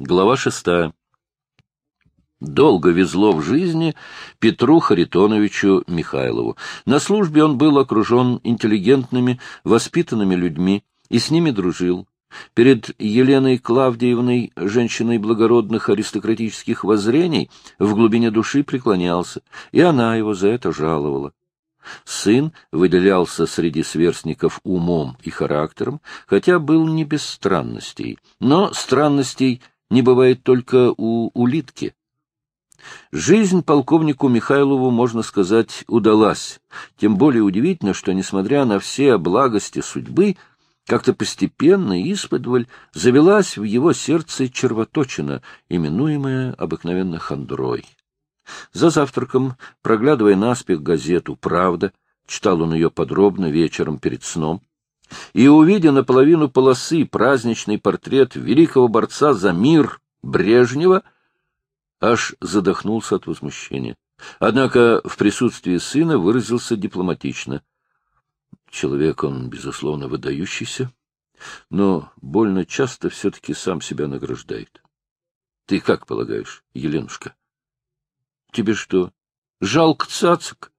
Глава шестая. Долго везло в жизни Петру Харитоновичу Михайлову. На службе он был окружен интеллигентными, воспитанными людьми и с ними дружил. Перед Еленой Клавдиевной, женщиной благородных аристократических воззрений, в глубине души преклонялся, и она его за это жаловала. Сын выделялся среди сверстников умом и характером, хотя был не без странностей. Но странностей не бывает только у улитки. Жизнь полковнику Михайлову, можно сказать, удалась. Тем более удивительно, что, несмотря на все благости судьбы, как-то постепенно, исподволь, завелась в его сердце червоточина, именуемая обыкновенно хандрой. За завтраком, проглядывая наспех газету «Правда», читал он ее подробно вечером перед сном, и, увидя наполовину полосы праздничный портрет великого борца за мир Брежнева, аж задохнулся от возмущения. Однако в присутствии сына выразился дипломатично. Человек он, безусловно, выдающийся, но больно часто все-таки сам себя награждает. Ты как полагаешь, Еленушка? Тебе что, жалко цацик?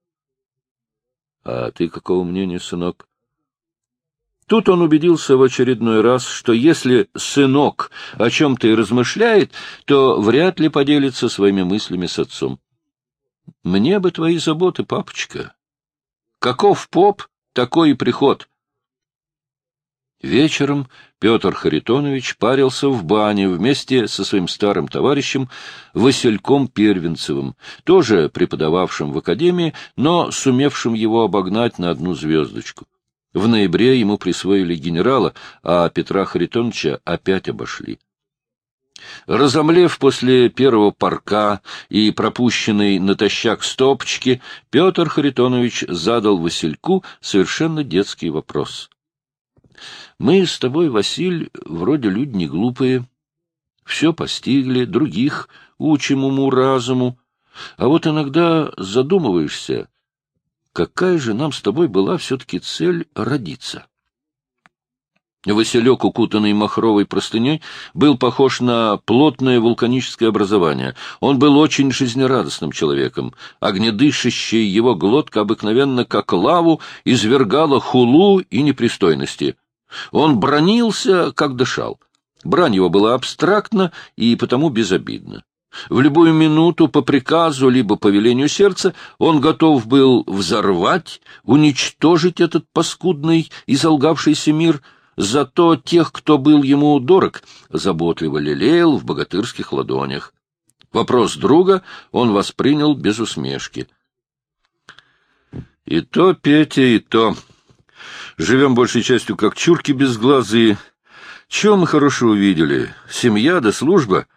А ты какого мнения, сынок? Тут он убедился в очередной раз, что если сынок о чем-то и размышляет, то вряд ли поделится своими мыслями с отцом. Мне бы твои заботы, папочка. Каков поп, такой и приход. Вечером Петр Харитонович парился в бане вместе со своим старым товарищем Васильком Первенцевым, тоже преподававшим в академии, но сумевшим его обогнать на одну звездочку. В ноябре ему присвоили генерала, а Петра Харитоновича опять обошли. Разомлев после первого парка и пропущенной натощак стопочки, Петр Харитонович задал Васильку совершенно детский вопрос. — Мы с тобой, Василь, вроде люди не глупые, все постигли, других учим уму-разуму, а вот иногда задумываешься, какая же нам с тобой была все-таки цель родиться. Василек, укутанный махровой простыней, был похож на плотное вулканическое образование. Он был очень жизнерадостным человеком. Огнедышащая его глотка обыкновенно, как лаву, извергала хулу и непристойности. Он бронился, как дышал. Брань его была абстрактна и потому безобидна. В любую минуту по приказу либо по велению сердца он готов был взорвать, уничтожить этот паскудный и залгавшийся мир, зато тех, кто был ему дорог, заботливо лелеял в богатырских ладонях. Вопрос друга он воспринял без усмешки. «И то, Петя, и то. Живем большей частью как чурки безглазые. Чего мы хорошо увидели? Семья да служба —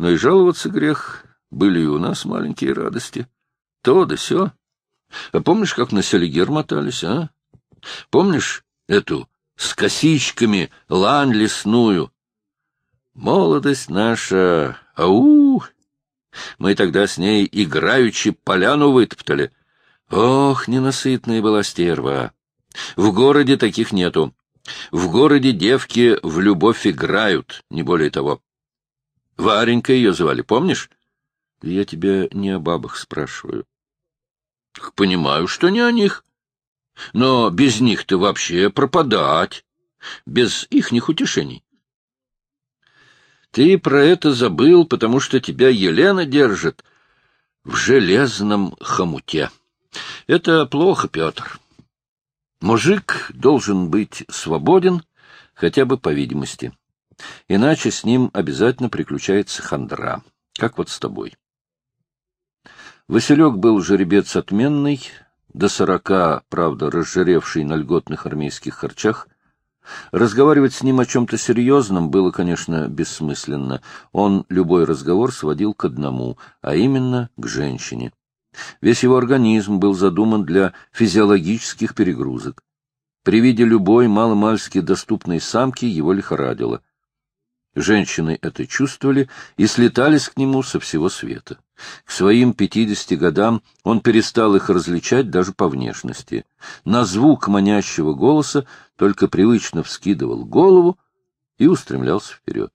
но и жаловаться грех. Были и у нас маленькие радости. То да сё. А помнишь, как на Селигер мотались, а? Помнишь эту с косичками лань лесную? Молодость наша, ау! Мы тогда с ней играючи поляну вытоптали. Ох, ненасытная была стерва! В городе таких нету. В городе девки в любовь играют, не более того. Варенька ее звали, помнишь? Я тебя не о бабах спрашиваю. Понимаю, что не о них. Но без них ты вообще пропадать. Без ихних утешений. Ты про это забыл, потому что тебя Елена держит в железном хомуте. Это плохо, Петр. Мужик должен быть свободен, хотя бы по видимости. Иначе с ним обязательно приключается хандра, как вот с тобой. Василек был жеребец отменный, до сорока, правда, разжиревший на льготных армейских харчах. Разговаривать с ним о чем-то серьезном было, конечно, бессмысленно. Он любой разговор сводил к одному, а именно к женщине. Весь его организм был задуман для физиологических перегрузок. При виде любой маломальски доступной самки его лихорадило. Женщины это чувствовали и слетались к нему со всего света. К своим пятидесяти годам он перестал их различать даже по внешности. На звук манящего голоса только привычно вскидывал голову и устремлялся вперед.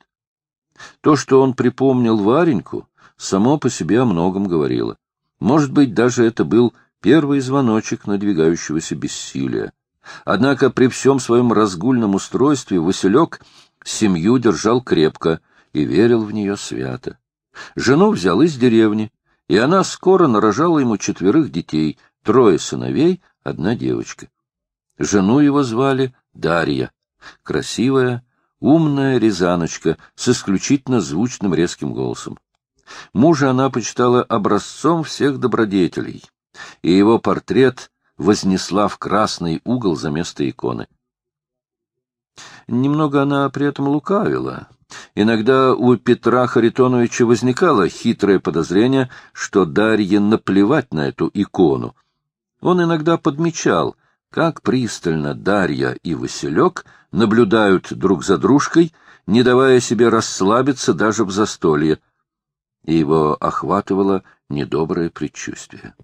То, что он припомнил Вареньку, само по себе о многом говорило. Может быть, даже это был первый звоночек надвигающегося бессилия. Однако при всем своем разгульном устройстве Василек семью держал крепко и верил в нее свято. Жену взял из деревни, и она скоро нарожала ему четверых детей, трое сыновей, одна девочка. Жену его звали Дарья, красивая, умная рязаночка с исключительно звучным резким голосом. Мужа она почитала образцом всех добродетелей, и его портрет вознесла в красный угол за место иконы. Немного она при этом лукавила. Иногда у Петра Харитоновича возникало хитрое подозрение, что Дарье наплевать на эту икону. Он иногда подмечал, как пристально Дарья и Василек наблюдают друг за дружкой, не давая себе расслабиться даже в застолье, и его охватывало недоброе предчувствие.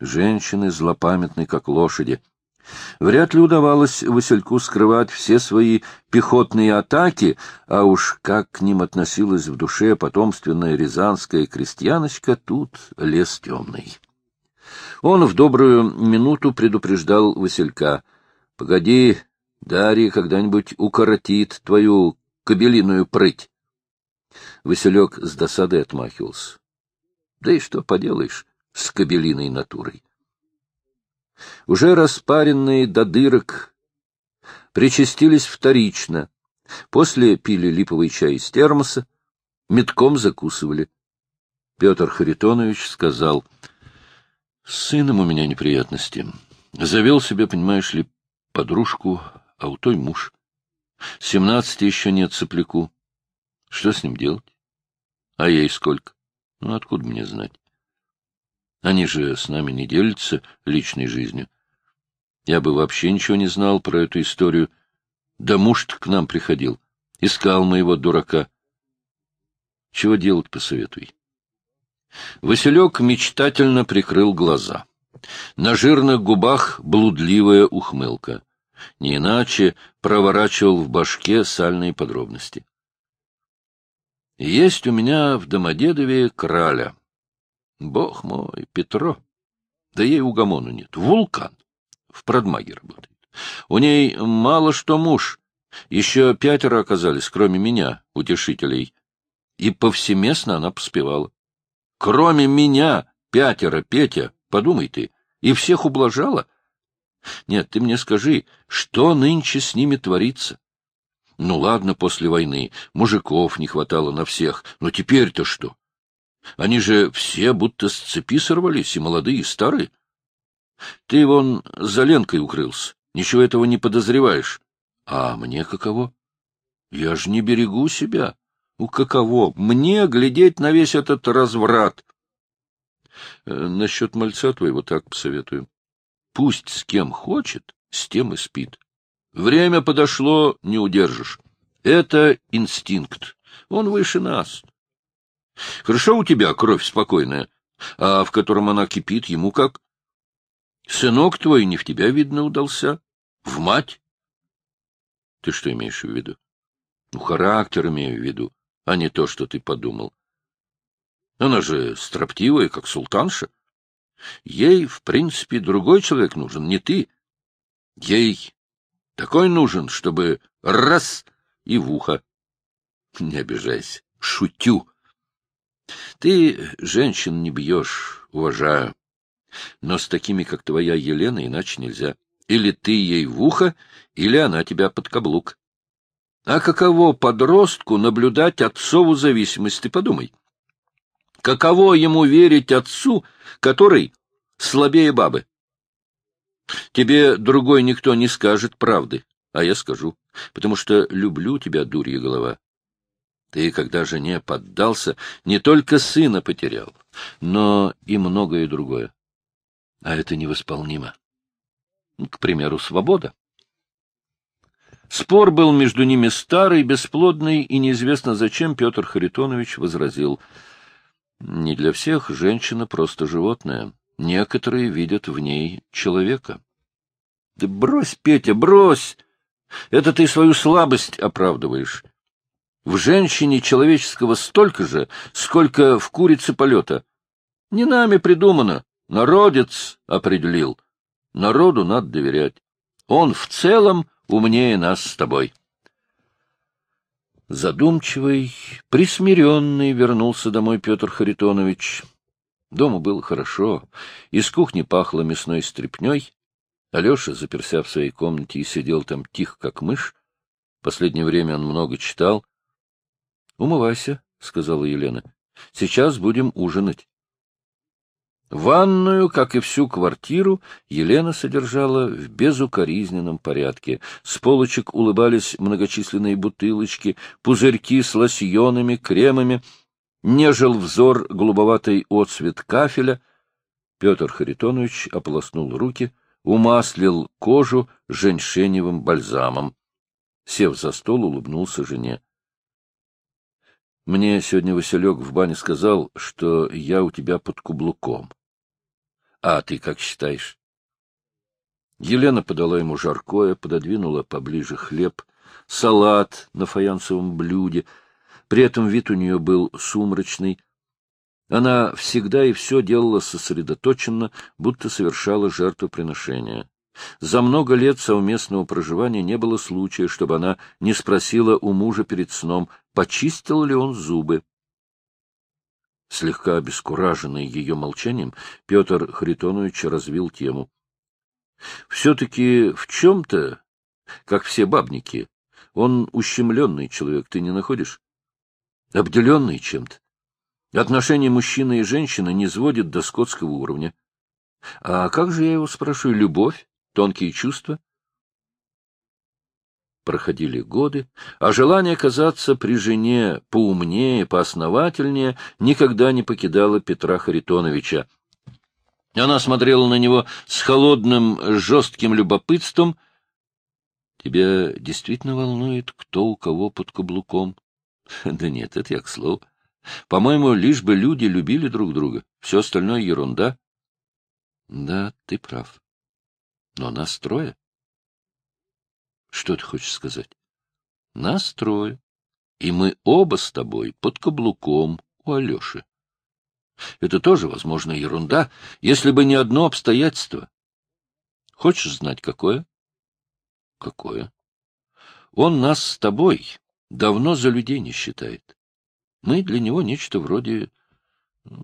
Женщины злопамятны, как лошади. Вряд ли удавалось Васильку скрывать все свои пехотные атаки, а уж как к ним относилась в душе потомственная рязанская крестьяночка, тут лес темный. Он в добрую минуту предупреждал Василька. — Погоди, Дарья когда-нибудь укоротит твою кобелиную прыть. Василек с досадой отмахивался. Да и что поделаешь с кобелиной натурой? Уже распаренные до дырок причастились вторично. После пили липовый чай из термоса, метком закусывали. Петр Харитонович сказал, — С сыном у меня неприятности. Завел себе, понимаешь ли, подружку, а у той муж. Семнадцати еще нет сопляку. Что с ним делать? А ей сколько? Ну, откуда мне знать? Они же с нами не делятся личной жизнью. Я бы вообще ничего не знал про эту историю. Да муж к нам приходил. Искал моего дурака. Чего делать, посоветуй. Василек мечтательно прикрыл глаза. На жирных губах блудливая ухмылка. Не иначе проворачивал в башке сальные подробности. Есть у меня в Домодедове краля. Бог мой, Петро. Да ей угомону нет. Вулкан. В продмаге работает. У ней мало что муж. Еще пятеро оказались, кроме меня, утешителей. И повсеместно она поспевала. Кроме меня, пятеро, Петя, подумай ты, и всех ублажала. Нет, ты мне скажи, что нынче с ними творится? Ну ладно, после войны мужиков не хватало на всех, но теперь-то что? Они же все будто с цепи сорвались, и молодые, и старые. Ты вон за Ленкой укрылся, ничего этого не подозреваешь. А мне каково? Я ж не берегу себя. У каково? Мне глядеть на весь этот разврат. Э, насчет мальца твоего так посоветую. Пусть с кем хочет, с тем и спит. Время подошло, не удержишь. Это инстинкт. Он выше нас. Хорошо у тебя кровь спокойная, а в котором она кипит, ему как? Сынок твой не в тебя, видно, удался. В мать? Ты что имеешь в виду? Ну, характер имею в виду, а не то, что ты подумал. Она же строптивая, как султанша. Ей, в принципе, другой человек нужен, не ты. Ей такой нужен, чтобы раз и в ухо. Не обижайся, шутю. Ты женщин не бьешь, уважаю. Но с такими, как твоя Елена, иначе нельзя. Или ты ей в ухо, или она тебя под каблук. А каково подростку наблюдать отцову зависимость, ты подумай. Каково ему верить отцу, который слабее бабы? Тебе другой никто не скажет правды, а я скажу, потому что люблю тебя, дурья голова. Ты, когда жене поддался, не только сына потерял, но и многое другое. А это невосполнимо. К примеру, свобода. Спор был между ними старый, бесплодный, и неизвестно зачем Петр Харитонович возразил. Не для всех женщина просто животное. Некоторые видят в ней человека. — Да брось, Петя, брось! Это ты свою слабость оправдываешь. В женщине человеческого столько же, сколько в курице полета. Не нами придумано, народец определил. Народу надо доверять. Он в целом умнее нас с тобой. Задумчивый, присмиренный вернулся домой Петр Харитонович. Дома было хорошо, из кухни пахло мясной стряпней. Алеша, заперся в своей комнате, и сидел там тихо, как мышь. Последнее время он много читал, — Умывайся, — сказала Елена. — Сейчас будем ужинать. Ванную, как и всю квартиру, Елена содержала в безукоризненном порядке. С полочек улыбались многочисленные бутылочки, пузырьки с лосьонами, кремами. Нежил взор голубоватый отцвет кафеля. Петр Харитонович ополоснул руки, умаслил кожу женьшеневым бальзамом. Сев за стол, улыбнулся жене. Мне сегодня Василек в бане сказал, что я у тебя под кублуком. А ты как считаешь? Елена подала ему жаркое, пододвинула поближе хлеб, салат на фаянсовом блюде. При этом вид у нее был сумрачный. Она всегда и все делала сосредоточенно, будто совершала жертвоприношение. За много лет совместного проживания не было случая, чтобы она не спросила у мужа перед сном, почистил ли он зубы. Слегка обескураженный ее молчанием, Петр Харитонович развил тему. — Все-таки в чем-то, как все бабники, он ущемленный человек, ты не находишь? Обделенный чем-то. Отношения мужчины и женщины не сводят до скотского уровня. А как же я его спрашиваю, любовь? тонкие чувства. Проходили годы, а желание казаться при жене поумнее, поосновательнее никогда не покидало Петра Харитоновича. Она смотрела на него с холодным, жестким любопытством. — Тебя действительно волнует, кто у кого под каблуком? — Да нет, это я к слову. По-моему, лишь бы люди любили друг друга. Все остальное — ерунда. — Да, ты прав. Но нас трое. Что ты хочешь сказать? Нас трое. И мы оба с тобой под каблуком у Алеши. Это тоже, возможно, ерунда, если бы не одно обстоятельство. Хочешь знать, какое? Какое? Он нас с тобой давно за людей не считает. Мы для него нечто вроде...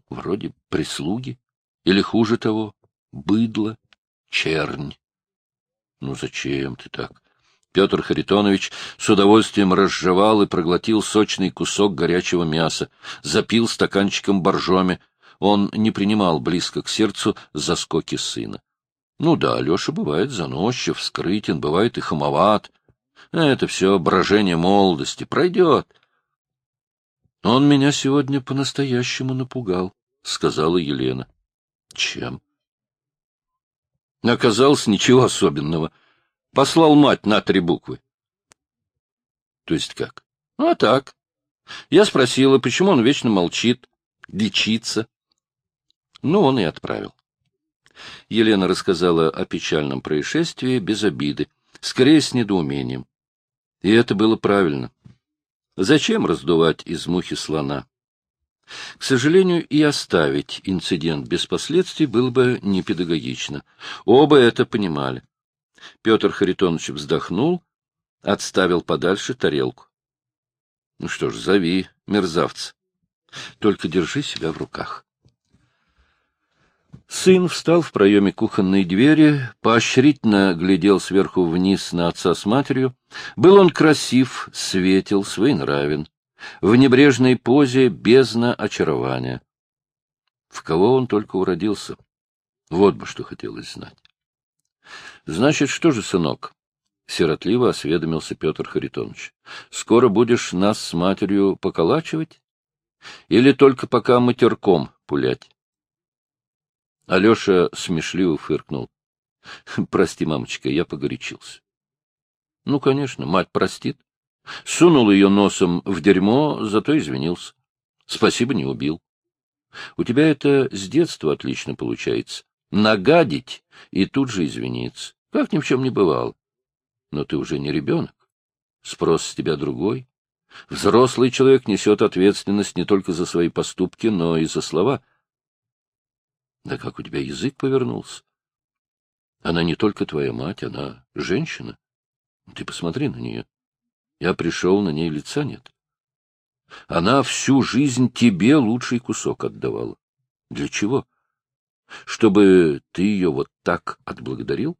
вроде прислуги. Или, хуже того, быдло, чернь. Ну зачем ты так? Петр Харитонович с удовольствием разжевал и проглотил сочный кусок горячего мяса, запил стаканчиком боржоми. Он не принимал близко к сердцу заскоки сына. Ну да, Алеша бывает заносчив, скрытен, бывает и хамоват. Это все брожение молодости. Пройдет. Он меня сегодня по-настоящему напугал, — сказала Елена. — Чем? Оказалось, ничего особенного. Послал мать на три буквы. То есть как? Ну, а так. Я спросила, почему он вечно молчит, лечится. Ну, он и отправил. Елена рассказала о печальном происшествии без обиды, скорее с недоумением. И это было правильно. Зачем раздувать из мухи слона? К сожалению, и оставить инцидент без последствий было бы непедагогично. Оба это понимали. Петр Харитонович вздохнул, отставил подальше тарелку. — Ну что ж, зови, мерзавца. Только держи себя в руках. Сын встал в проеме кухонной двери, поощрительно глядел сверху вниз на отца с матерью. Был он красив, светел, своенравен в небрежной позе бездна очарования. В кого он только уродился? Вот бы что хотелось знать. — Значит, что же, сынок? — сиротливо осведомился Петр Харитонович. — Скоро будешь нас с матерью поколачивать? Или только пока матерком пулять? Алеша смешливо фыркнул. — Прости, мамочка, я погорячился. — Ну, конечно, мать простит. Сунул ее носом в дерьмо, зато извинился. Спасибо, не убил. У тебя это с детства отлично получается. Нагадить и тут же извиниться. Как ни в чем не бывало. Но ты уже не ребенок. Спрос с тебя другой. Взрослый человек несет ответственность не только за свои поступки, но и за слова. Да как у тебя язык повернулся? Она не только твоя мать, она женщина. Ты посмотри на нее. Я пришел, на ней лица нет. Она всю жизнь тебе лучший кусок отдавала. Для чего? Чтобы ты ее вот так отблагодарил?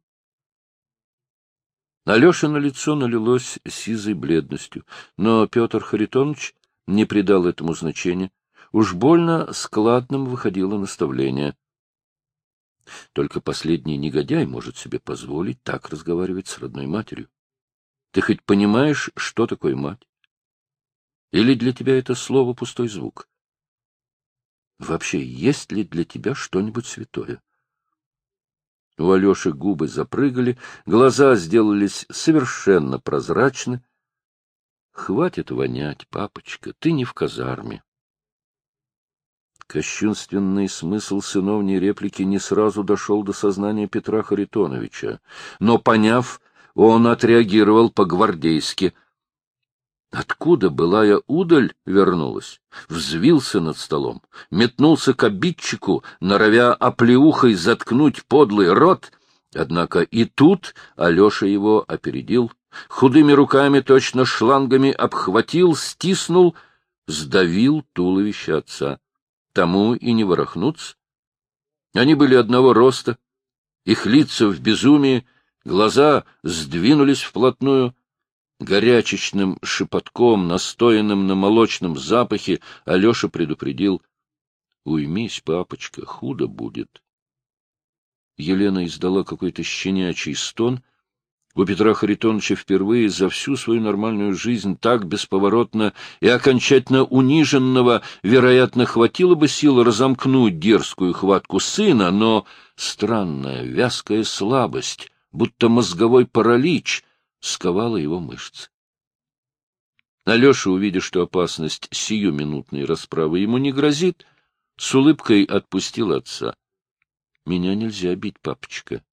Алешино лицо налилось сизой бледностью, но Петр Харитонович не придал этому значения. Уж больно складным выходило наставление. Только последний негодяй может себе позволить так разговаривать с родной матерью. Ты хоть понимаешь, что такое мать? Или для тебя это слово пустой звук? Вообще, есть ли для тебя что-нибудь святое? У Алеши губы запрыгали, глаза сделались совершенно прозрачны. Хватит вонять, папочка, ты не в казарме. Кощунственный смысл сыновней реплики не сразу дошел до сознания Петра Харитоновича, но, поняв, он отреагировал по-гвардейски — Откуда былая удаль вернулась? Взвился над столом, метнулся к обидчику, норовя оплеухой заткнуть подлый рот. Однако и тут Алеша его опередил, худыми руками, точно шлангами, обхватил, стиснул, сдавил туловище отца. Тому и не ворохнуться. Они были одного роста, их лица в безумии, глаза сдвинулись вплотную — Горячечным шепотком, настоянным на молочном запахе, Алеша предупредил. — Уймись, папочка, худо будет. Елена издала какой-то щенячий стон. У Петра Харитоновича впервые за всю свою нормальную жизнь так бесповоротно и окончательно униженного, вероятно, хватило бы сил разомкнуть дерзкую хватку сына, но странная, вязкая слабость, будто мозговой паралич — сковала его мышцы. Алеша, увидя, что опасность сиюминутной расправы ему не грозит, с улыбкой отпустил отца. — Меня нельзя бить, папочка.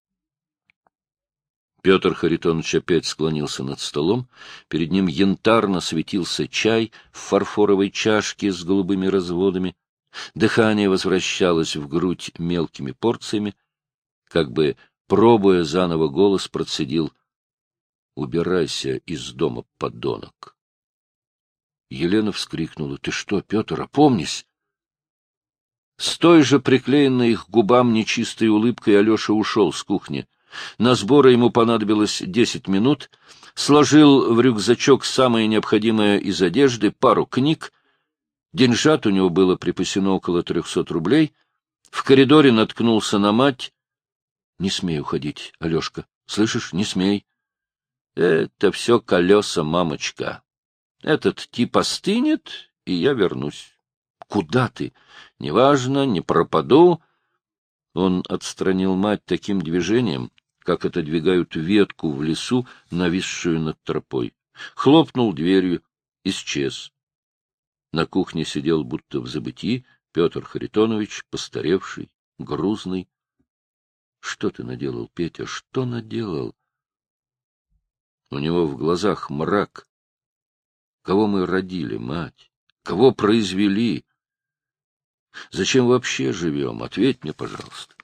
Петр Харитонович опять склонился над столом. Перед ним янтарно светился чай в фарфоровой чашке с голубыми разводами. Дыхание возвращалось в грудь мелкими порциями. Как бы, пробуя заново голос, процедил Убирайся из дома, подонок. Елена вскрикнула. — Ты что, Петр, опомнись! С той же приклеенной их губам нечистой улыбкой Алеша ушел с кухни. На сборы ему понадобилось десять минут. Сложил в рюкзачок самое необходимое из одежды, пару книг. Деньжат у него было припасено около трехсот рублей. В коридоре наткнулся на мать. — Не смей уходить, Алешка. Слышишь, не смей. Это все колеса, мамочка. Этот тип остынет, и я вернусь. Куда ты? Неважно, не пропаду. Он отстранил мать таким движением, как отодвигают ветку в лесу, нависшую над тропой. Хлопнул дверью, исчез. На кухне сидел, будто в забытии, Петр Харитонович, постаревший, грузный. — Что ты наделал, Петя, что наделал? У него в глазах мрак. Кого мы родили, мать? Кого произвели? Зачем вообще живем? Ответь мне, пожалуйста.